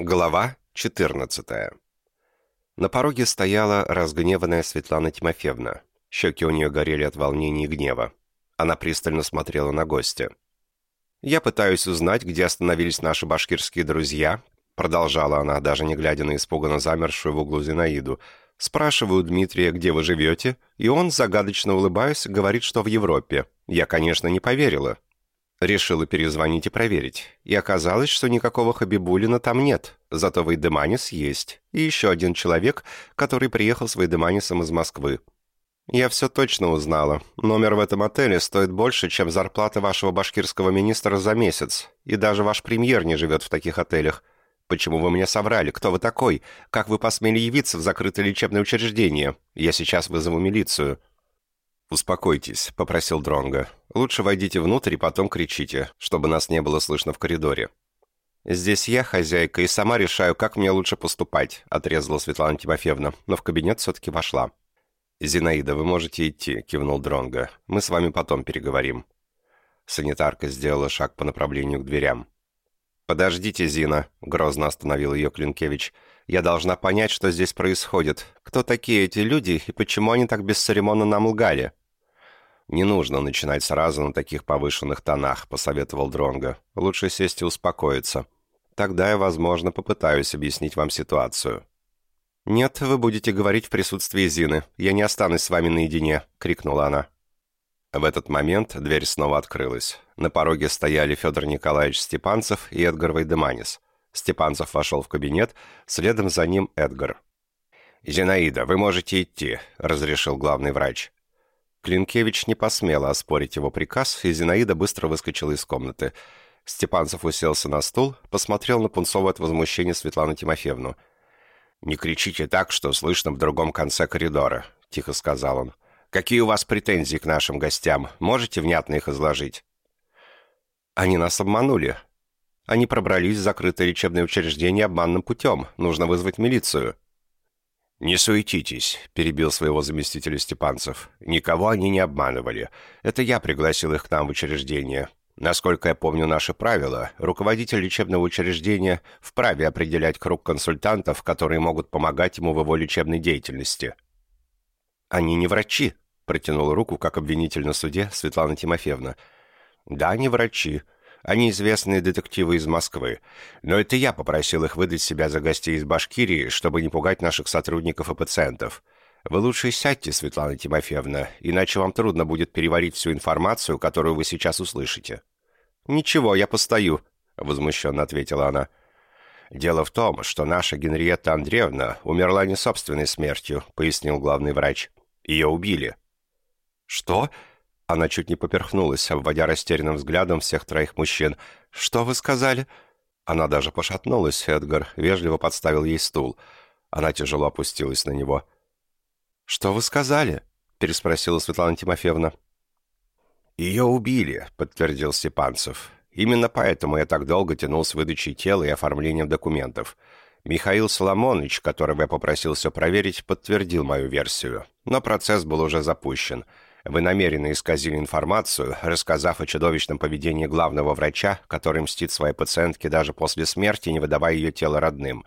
Глава 14 На пороге стояла разгневанная Светлана Тимофеевна. Щеки у нее горели от волнения и гнева. Она пристально смотрела на гостя. «Я пытаюсь узнать, где остановились наши башкирские друзья», продолжала она, даже не глядя на испуганно замершую в углу Зинаиду. «Спрашиваю Дмитрия, где вы живете, и он, загадочно улыбаясь, говорит, что в Европе. Я, конечно, не поверила. Решила перезвонить и проверить. И оказалось, что никакого Хабибулина там нет. Зато Вейдеманис есть. И еще один человек, который приехал с Вейдеманисом из Москвы. Я все точно узнала. Номер в этом отеле стоит больше, чем зарплата вашего башкирского министра за месяц. И даже ваш премьер не живет в таких отелях. Почему вы мне соврали? Кто вы такой? Как вы посмели явиться в закрытое лечебное учреждение? Я сейчас вызову милицию». «Успокойтесь», — попросил Дронга. «Лучше войдите внутрь и потом кричите, чтобы нас не было слышно в коридоре». «Здесь я хозяйка и сама решаю, как мне лучше поступать», — отрезала Светлана Тимофеевна, но в кабинет все-таки вошла. «Зинаида, вы можете идти», — кивнул Дронга. «Мы с вами потом переговорим». Санитарка сделала шаг по направлению к дверям. «Подождите, Зина», — грозно остановил ее Клинкевич. «Я должна понять, что здесь происходит. Кто такие эти люди и почему они так бесцеремонно нам лгали?» «Не нужно начинать сразу на таких повышенных тонах», — посоветовал Дронго. «Лучше сесть и успокоиться. Тогда я, возможно, попытаюсь объяснить вам ситуацию». «Нет, вы будете говорить в присутствии Зины. Я не останусь с вами наедине», — крикнула она. В этот момент дверь снова открылась. На пороге стояли Федор Николаевич Степанцев и Эдгар Вайдеманис. Степанцев вошел в кабинет, следом за ним Эдгар. «Зинаида, вы можете идти», — разрешил главный врач. Клинкевич не посмела оспорить его приказ, и Зинаида быстро выскочила из комнаты. Степанцев уселся на стул, посмотрел на пунцовое от возмущения Светлану Тимофеевну — «Не кричите так, что слышно в другом конце коридора», — тихо сказал он. «Какие у вас претензии к нашим гостям? Можете внятно их изложить?» «Они нас обманули. Они пробрались в закрытое лечебное учреждение обманным путем. Нужно вызвать милицию». «Не суетитесь», — перебил своего заместителя Степанцев. «Никого они не обманывали. Это я пригласил их к нам в учреждение. Насколько я помню наши правила, руководитель лечебного учреждения вправе определять круг консультантов, которые могут помогать ему в его лечебной деятельности. «Они не врачи», — протянула руку, как обвинитель на суде Светлана Тимофеевна. «Да, не врачи. Они известные детективы из Москвы. Но это я попросил их выдать себя за гостей из Башкирии, чтобы не пугать наших сотрудников и пациентов. Вы лучше сядьте, Светлана Тимофеевна, иначе вам трудно будет переварить всю информацию, которую вы сейчас услышите». «Ничего, я постою», — возмущенно ответила она. «Дело в том, что наша Генриетта Андреевна умерла не собственной смертью», — пояснил главный врач. «Ее убили». «Что?» Она чуть не поперхнулась, обводя растерянным взглядом всех троих мужчин. «Что вы сказали?» Она даже пошатнулась, Эдгар вежливо подставил ей стул. Она тяжело опустилась на него. «Что вы сказали?» — переспросила Светлана Тимофеевна. «Ее убили», — подтвердил Степанцев. «Именно поэтому я так долго тянул с выдачей тела и оформлением документов. Михаил Соломонович, которого я попросил все проверить, подтвердил мою версию. Но процесс был уже запущен. Вы намеренно исказили информацию, рассказав о чудовищном поведении главного врача, который мстит своей пациентке даже после смерти, не выдавая ее тело родным.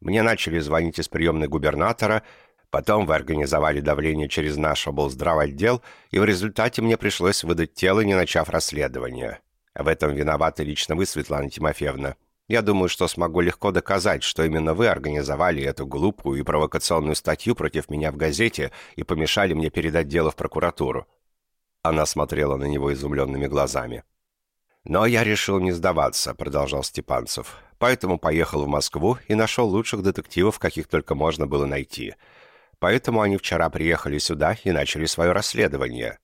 Мне начали звонить из приемной губернатора, Потом вы организовали давление через наш облздравотдел, и в результате мне пришлось выдать тело, не начав расследование. В этом виноваты лично вы, Светлана Тимофеевна. Я думаю, что смогу легко доказать, что именно вы организовали эту глупую и провокационную статью против меня в газете и помешали мне передать дело в прокуратуру». Она смотрела на него изумленными глазами. «Но я решил не сдаваться», — продолжал Степанцев. «Поэтому поехал в Москву и нашел лучших детективов, каких только можно было найти». Поэтому они вчера приехали сюда и начали свое расследование».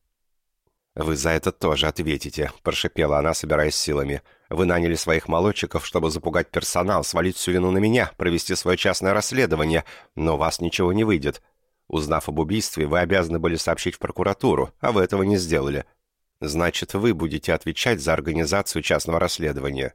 «Вы за это тоже ответите», — прошипела она, собираясь силами. «Вы наняли своих молодчиков, чтобы запугать персонал, свалить всю вину на меня, провести свое частное расследование, но у вас ничего не выйдет. Узнав об убийстве, вы обязаны были сообщить в прокуратуру, а вы этого не сделали. Значит, вы будете отвечать за организацию частного расследования».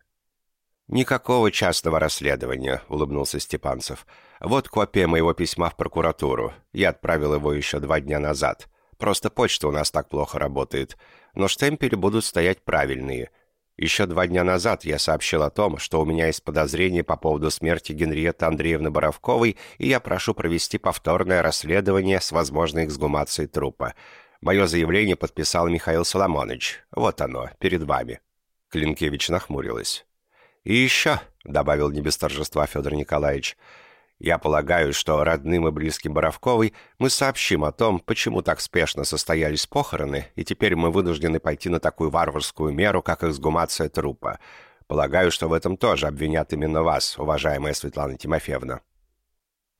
«Никакого частного расследования», — улыбнулся Степанцев. «Вот копия моего письма в прокуратуру. Я отправил его еще два дня назад. Просто почта у нас так плохо работает. Но штемпели будут стоять правильные. Еще два дня назад я сообщил о том, что у меня есть подозрение по поводу смерти Генриетты Андреевны Боровковой, и я прошу провести повторное расследование с возможной эксгумацией трупа. Мое заявление подписал Михаил Соломонович. Вот оно, перед вами». Клинкевич нахмурилась. «И еще», — добавил не без торжества Федор Николаевич, — я полагаю, что родным и близким Боровковой мы сообщим о том, почему так спешно состоялись похороны, и теперь мы вынуждены пойти на такую варварскую меру, как эксгумация трупа. Полагаю, что в этом тоже обвинят именно вас, уважаемая Светлана Тимофеевна».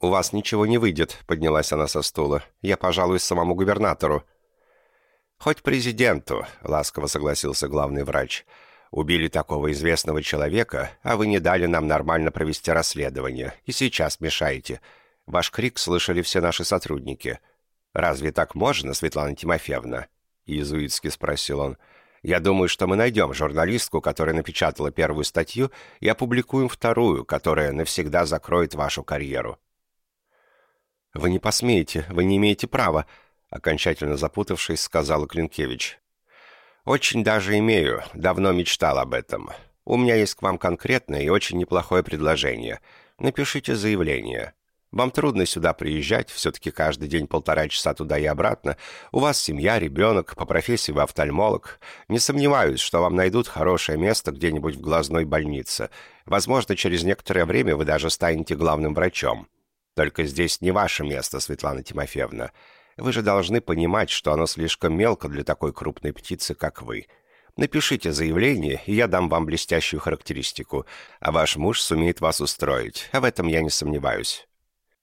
«У вас ничего не выйдет», — поднялась она со стула. «Я пожалуюсь самому губернатору». «Хоть президенту», — ласково согласился главный врач. Убили такого известного человека, а вы не дали нам нормально провести расследование, и сейчас мешаете. Ваш крик слышали все наши сотрудники. Разве так можно, Светлана Тимофеевна?» Иезуитски спросил он. «Я думаю, что мы найдем журналистку, которая напечатала первую статью, и опубликуем вторую, которая навсегда закроет вашу карьеру». «Вы не посмеете, вы не имеете права», окончательно запутавшись, сказала Клинкевич. «Очень даже имею. Давно мечтал об этом. У меня есть к вам конкретное и очень неплохое предложение. Напишите заявление. Вам трудно сюда приезжать, все-таки каждый день полтора часа туда и обратно. У вас семья, ребенок, по профессии вы офтальмолог. Не сомневаюсь, что вам найдут хорошее место где-нибудь в глазной больнице. Возможно, через некоторое время вы даже станете главным врачом. Только здесь не ваше место, Светлана Тимофеевна. Вы же должны понимать, что оно слишком мелко для такой крупной птицы, как вы. Напишите заявление, и я дам вам блестящую характеристику, а ваш муж сумеет вас устроить, а в этом я не сомневаюсь».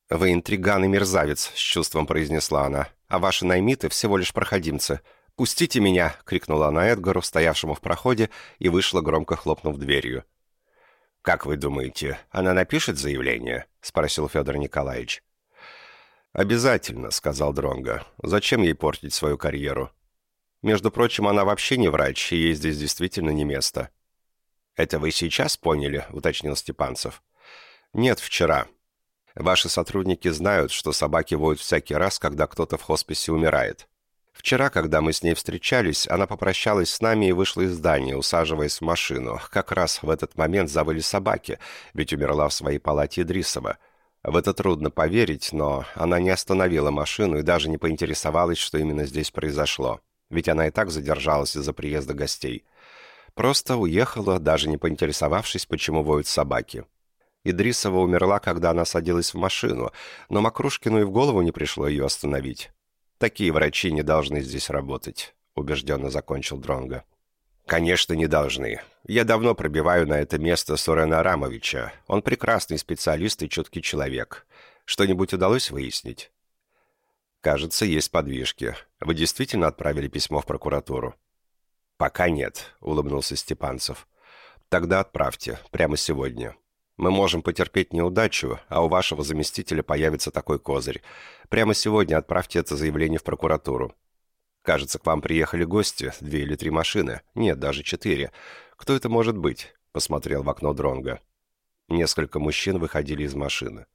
«Вы интриган и мерзавец», — с чувством произнесла она, «а ваши наймиты всего лишь проходимцы. Пустите меня!» — крикнула она Эдгару, стоявшему в проходе, и вышла, громко хлопнув дверью. «Как вы думаете, она напишет заявление?» — спросил Федор Николаевич. «Обязательно», — сказал Дронго. «Зачем ей портить свою карьеру? Между прочим, она вообще не врач, и ей здесь действительно не место». «Это вы сейчас поняли?» — уточнил Степанцев. «Нет, вчера. Ваши сотрудники знают, что собаки воют всякий раз, когда кто-то в хосписе умирает. Вчера, когда мы с ней встречались, она попрощалась с нами и вышла из здания, усаживаясь в машину. Как раз в этот момент завыли собаки, ведь умерла в своей палате Идрисова. В это трудно поверить, но она не остановила машину и даже не поинтересовалась, что именно здесь произошло. Ведь она и так задержалась из-за приезда гостей. Просто уехала, даже не поинтересовавшись, почему воют собаки. Идрисова умерла, когда она садилась в машину, но Макрушкину и в голову не пришло ее остановить. «Такие врачи не должны здесь работать», — убежденно закончил Дронго. «Конечно, не должны. Я давно пробиваю на это место Сурена Арамовича. Он прекрасный специалист и чуткий человек. Что-нибудь удалось выяснить?» «Кажется, есть подвижки. Вы действительно отправили письмо в прокуратуру?» «Пока нет», — улыбнулся Степанцев. «Тогда отправьте. Прямо сегодня. Мы можем потерпеть неудачу, а у вашего заместителя появится такой козырь. Прямо сегодня отправьте это заявление в прокуратуру. Кажется, к вам приехали гости, две или три машины. Нет, даже четыре. Кто это может быть?» — посмотрел в окно Дронга. Несколько мужчин выходили из машины.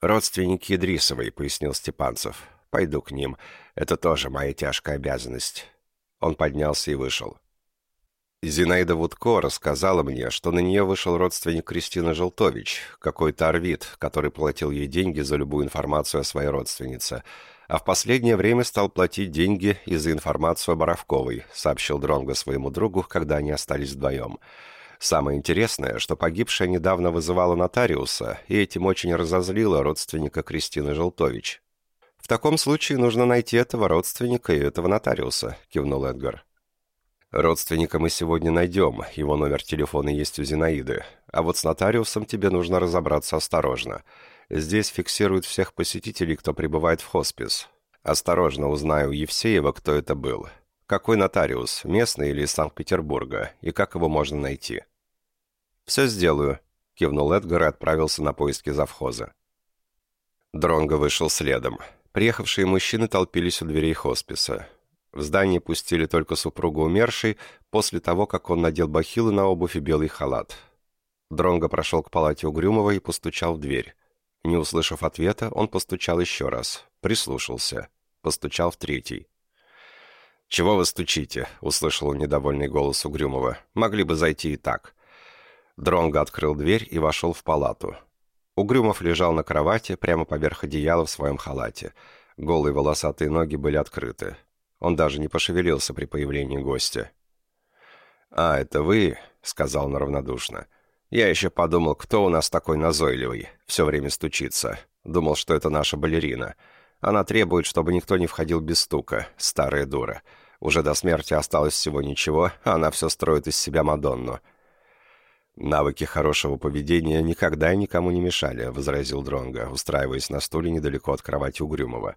«Родственники Идрисовой», — пояснил Степанцев. «Пойду к ним. Это тоже моя тяжкая обязанность». Он поднялся и вышел. Зинаида Вудко рассказала мне, что на нее вышел родственник Кристины Желтович, какой-то орвит, который платил ей деньги за любую информацию о своей родственнице — а в последнее время стал платить деньги и за информацию о Боровковой», сообщил Дронго своему другу, когда они остались вдвоем. Самое интересное, что погибшая недавно вызывала нотариуса, и этим очень разозлила родственника Кристины Желтович. «В таком случае нужно найти этого родственника и этого нотариуса», — кивнул Эдгар. «Родственника мы сегодня найдем, его номер телефона есть у Зинаиды. А вот с нотариусом тебе нужно разобраться осторожно. Здесь фиксируют всех посетителей, кто прибывает в хоспис. Осторожно узнаю Евсеева, кто это был. Какой нотариус, местный или из Санкт-Петербурга, и как его можно найти. «Все сделаю», — кивнул Эдгар и отправился на поиски завхоза. Дронго вышел следом. Приехавшие мужчины толпились у дверей хосписа. В здание пустили только супругу умершей после того, как он надел бахилы на обувь и белый халат. Дронго прошел к палате Угрюмова и постучал в дверь. Не услышав ответа, он постучал еще раз, прислушался, постучал в третий. «Чего вы стучите?» — услышал недовольный голос Угрюмова. «Могли бы зайти и так». Дронго открыл дверь и вошел в палату. Угрюмов лежал на кровати, прямо поверх одеяла в своем халате. Голые волосатые ноги были открыты. Он даже не пошевелился при появлении гостя. «А, это вы?» — сказал он равнодушно. «Я еще подумал, кто у нас такой назойливый, все время стучится. Думал, что это наша балерина. Она требует, чтобы никто не входил без стука, старая дура. Уже до смерти осталось всего ничего, а она все строит из себя Мадонну». «Навыки хорошего поведения никогда никому не мешали», — возразил Дронго, устраиваясь на стуле недалеко от кровати Угрюмова.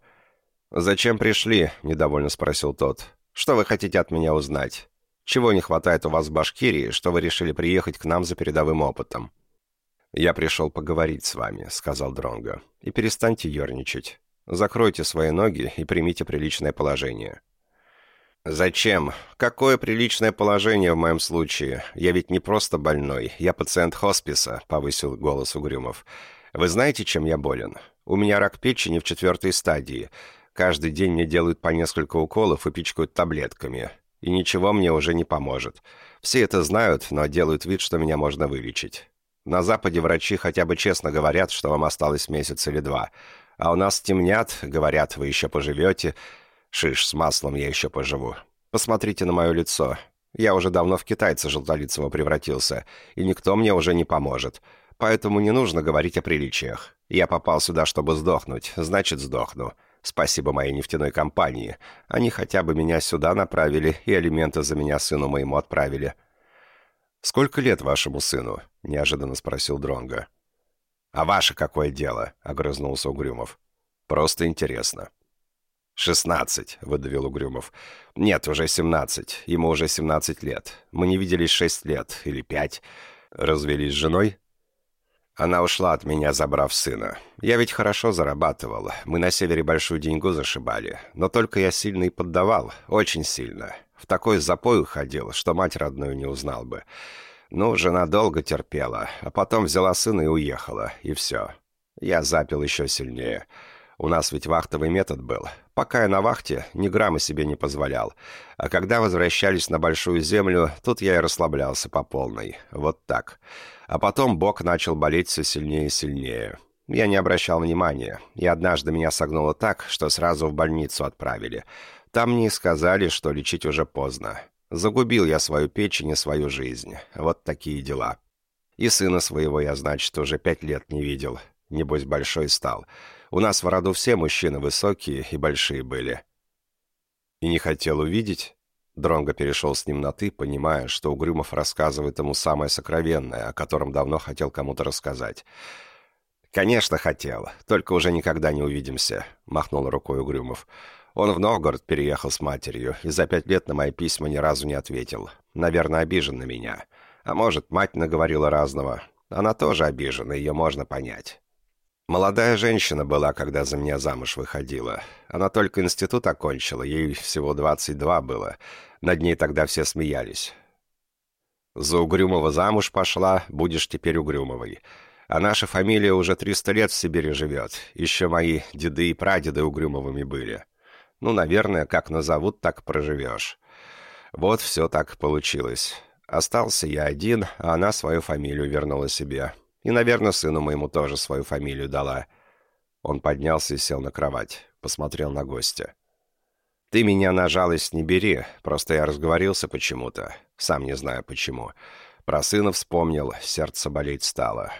«Зачем пришли?» — недовольно спросил тот. «Что вы хотите от меня узнать? Чего не хватает у вас в Башкирии, что вы решили приехать к нам за передовым опытом?» «Я пришел поговорить с вами», — сказал Дронго. «И перестаньте ерничать. Закройте свои ноги и примите приличное положение». «Зачем? Какое приличное положение в моем случае? Я ведь не просто больной, я пациент хосписа», — повысил голос Угрюмов. «Вы знаете, чем я болен? У меня рак печени в четвертой стадии. Каждый день мне делают по несколько уколов и пичкают таблетками. И ничего мне уже не поможет. Все это знают, но делают вид, что меня можно вылечить. На Западе врачи хотя бы честно говорят, что вам осталось месяц или два. А у нас темнят, говорят, вы еще поживете, Шиш, с маслом я еще поживу. Посмотрите на мое лицо. Я уже давно в китайца желтолицего превратился, и никто мне уже не поможет. Поэтому не нужно говорить о приличиях. Я попал сюда, чтобы сдохнуть, значит, сдохну. Спасибо моей нефтяной компании. Они хотя бы меня сюда направили и алименты за меня сыну моему отправили. «Сколько лет вашему сыну?» — неожиданно спросил Дронга. «А ваше какое дело?» — огрызнулся Угрюмов. «Просто интересно». «Шестнадцать», — выдавил Угрюмов. «Нет, уже семнадцать. Ему уже семнадцать лет. Мы не виделись шесть лет. Или пять. Развелись с женой?» Она ушла от меня, забрав сына. Я ведь хорошо зарабатывал. Мы на севере большую деньгу зашибали. Но только я сильно и поддавал. Очень сильно. В такой запой уходил, что мать родную не узнал бы. Ну, жена долго терпела, а потом взяла сына и уехала. И все. Я запил еще сильнее. У нас ведь вахтовый метод был. Пока я на вахте, ни грамма себе не позволял. А когда возвращались на Большую Землю, тут я и расслаблялся по полной. Вот так. А потом бок начал болеть все сильнее и сильнее. Я не обращал внимания. И однажды меня согнуло так, что сразу в больницу отправили. Там мне сказали, что лечить уже поздно. Загубил я свою печень и свою жизнь. Вот такие дела. И сына своего я, значит, уже пять лет не видел. Небось, большой стал. У нас в роду все мужчины высокие и большие были. И не хотел увидеть? Дронго перешел с ним на «ты», понимая, что Угрюмов рассказывает ему самое сокровенное, о котором давно хотел кому-то рассказать. «Конечно, хотел. Только уже никогда не увидимся», — махнул рукой Угрюмов. «Он в Новгород переехал с матерью и за пять лет на мои письма ни разу не ответил. Наверное, обижен на меня. А может, мать наговорила разного. Она тоже обижена, ее можно понять. Молодая женщина была, когда за меня замуж выходила. Она только институт окончила, ей всего 22 было. Над ней тогда все смеялись. За Угрюмова замуж пошла, будешь теперь Угрюмовой. А наша фамилия уже 300 лет в Сибири живет. Еще мои деды и прадеды Угрюмовыми были. Ну, наверное, как назовут, так проживешь. Вот все так получилось. Остался я один, а она свою фамилию вернула себе. И, наверное, сыну моему тоже свою фамилию дала». Он поднялся и сел на кровать, посмотрел на гостя. «Ты меня на жалость не бери, просто я разговорился почему-то, сам не знаю почему. Про сына вспомнил, сердце болеть стало.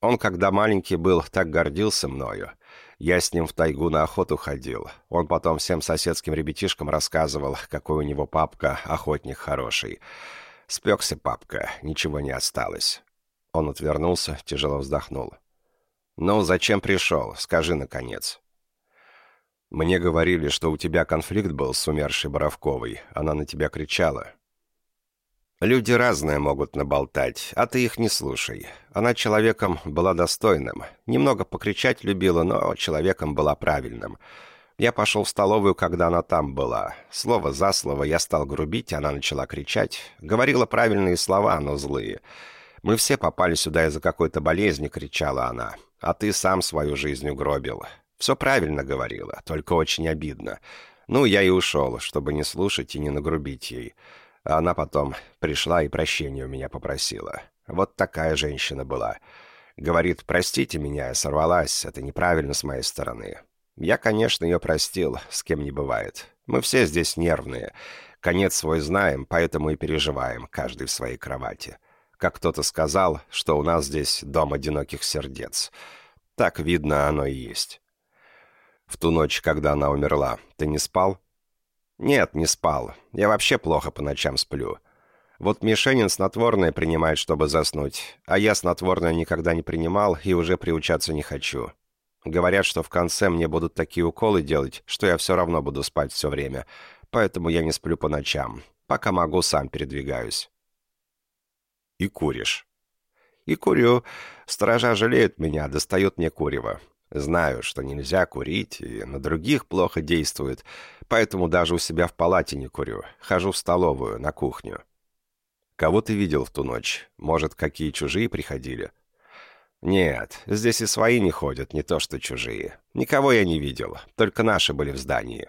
Он, когда маленький был, так гордился мною. Я с ним в тайгу на охоту ходил. Он потом всем соседским ребятишкам рассказывал, какой у него папка, охотник хороший. Спекся папка, ничего не осталось. Он отвернулся, тяжело вздохнул. «Ну, зачем пришел? Скажи, наконец». «Мне говорили, что у тебя конфликт был с умершей Боровковой. Она на тебя кричала». «Люди разные могут наболтать, а ты их не слушай. Она человеком была достойным. Немного покричать любила, но человеком была правильным. Я пошел в столовую, когда она там была. Слово за слово я стал грубить, она начала кричать. Говорила правильные слова, но злые». Мы все попали сюда из-за какой-то болезни», — кричала она. «А ты сам свою жизнь угробил. Все правильно говорила, только очень обидно. Ну, я и ушел, чтобы не слушать и не нагрубить ей. А она потом пришла и прощения у меня попросила. Вот такая женщина была. Говорит, простите меня, я сорвалась, это неправильно с моей стороны. Я, конечно, ее простил, с кем не бывает. Мы все здесь нервные. Конец свой знаем, поэтому и переживаем, каждый в своей кровати. Как кто-то сказал, что у нас здесь дом одиноких сердец. Так, видно, оно и есть. В ту ночь, когда она умерла, ты не спал? Нет, не спал. Я вообще плохо по ночам сплю. Вот Мишенин снотворное принимает, чтобы заснуть, а я снотворное никогда не принимал и уже приучаться не хочу. Говорят, что в конце мне будут такие уколы делать, что я все равно буду спать все время, поэтому я не сплю по ночам. Пока могу, сам передвигаюсь. И куришь. И курю. Сторожа жалеют меня, достают мне курево. Знаю, что нельзя курить, и на других плохо действует, поэтому даже у себя в палате не курю. Хожу в столовую, на кухню. Кого ты видел в ту ночь? Может, какие чужие приходили? Нет, здесь и свои не ходят, не то что чужие. Никого я не видел, только наши были в здании.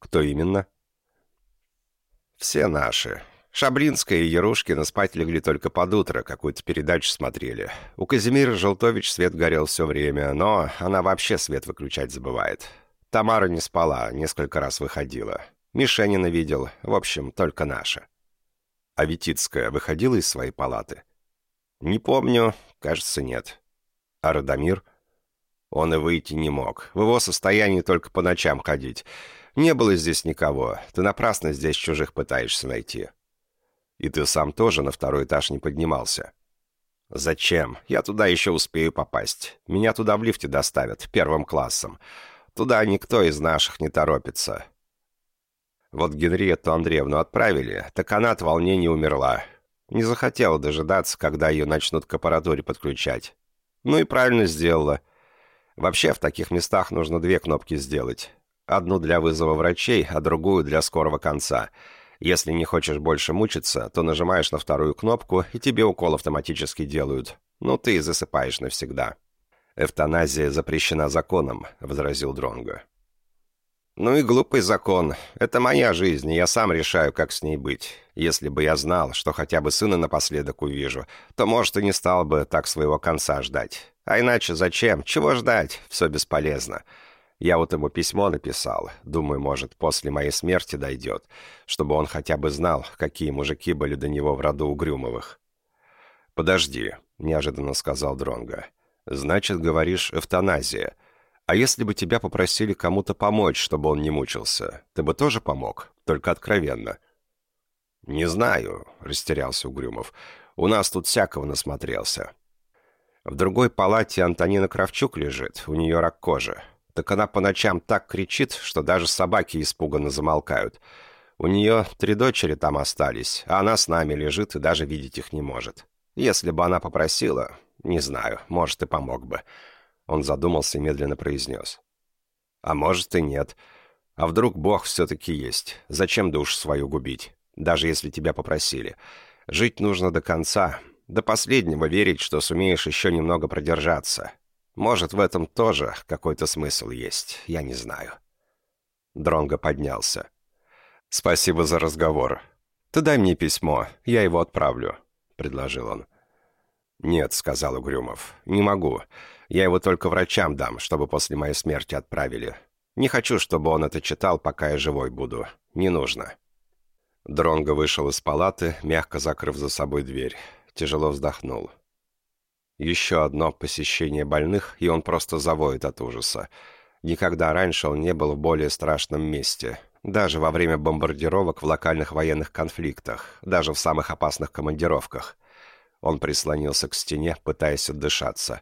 Кто именно? Все наши. Шаблинская и Ярушкина спать легли только под утро, какую-то передачу смотрели. У Казимира Желтович свет горел все время, но она вообще свет выключать забывает. Тамара не спала, несколько раз выходила. Мишенина видел, в общем, только наша. А Витицкая выходила из своей палаты? Не помню, кажется, нет. А Радомир? Он и выйти не мог. В его состоянии только по ночам ходить. Не было здесь никого. Ты напрасно здесь чужих пытаешься найти. И ты сам тоже на второй этаж не поднимался. Зачем? Я туда еще успею попасть. Меня туда в лифте доставят, первым классом. Туда никто из наших не торопится. Вот Генриетту Андреевну отправили, так она от волнения умерла. Не захотела дожидаться, когда ее начнут к аппаратуре подключать. Ну и правильно сделала. Вообще в таких местах нужно две кнопки сделать. Одну для вызова врачей, а другую для скорого конца — если не хочешь больше мучиться, то нажимаешь на вторую кнопку, и тебе укол автоматически делают. Ну, ты засыпаешь навсегда. «Эвтаназия запрещена законом», — возразил Дронго. «Ну и глупый закон. Это моя жизнь, и я сам решаю, как с ней быть. Если бы я знал, что хотя бы сына напоследок увижу, то, может, и не стал бы так своего конца ждать. А иначе зачем? Чего ждать? Все бесполезно. Я вот ему письмо написал. Думаю, может, после моей смерти дойдет, чтобы он хотя бы знал, какие мужики были до него в роду Угрюмовых. «Подожди», — неожиданно сказал Дронга. «Значит, говоришь, эвтаназия. А если бы тебя попросили кому-то помочь, чтобы он не мучился, ты бы тоже помог? Только откровенно». «Не знаю», — растерялся Угрюмов. «У нас тут всякого насмотрелся». В другой палате Антонина Кравчук лежит, у нее рак кожи. Так она по ночам так кричит, что даже собаки испуганно замолкают. У нее три дочери там остались, а она с нами лежит и даже видеть их не может. Если бы она попросила, не знаю, может, и помог бы». Он задумался и медленно произнес. «А может и нет. А вдруг Бог все-таки есть? Зачем душ свою губить? Даже если тебя попросили. Жить нужно до конца, до последнего верить, что сумеешь еще немного продержаться. Может, в этом тоже какой-то смысл есть, я не знаю. Дронго поднялся. «Спасибо за разговор. Ты дай мне письмо, я его отправлю», — предложил он. «Нет», — сказал Угрюмов, — «не могу. Я его только врачам дам, чтобы после моей смерти отправили. Не хочу, чтобы он это читал, пока я живой буду. Не нужно». Дронго вышел из палаты, мягко закрыв за собой дверь. Тяжело вздохнул. Еще одно посещение больных, и он просто завоет от ужаса. Никогда раньше он не был в более страшном месте. Даже во время бомбардировок в локальных военных конфликтах, даже в самых опасных командировках. Он прислонился к стене, пытаясь отдышаться.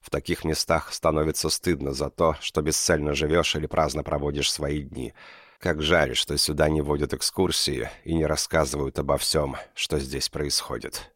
В таких местах становится стыдно за то, что бесцельно живешь или праздно проводишь свои дни. Как жаль, что сюда не водят экскурсии и не рассказывают обо всем, что здесь происходит.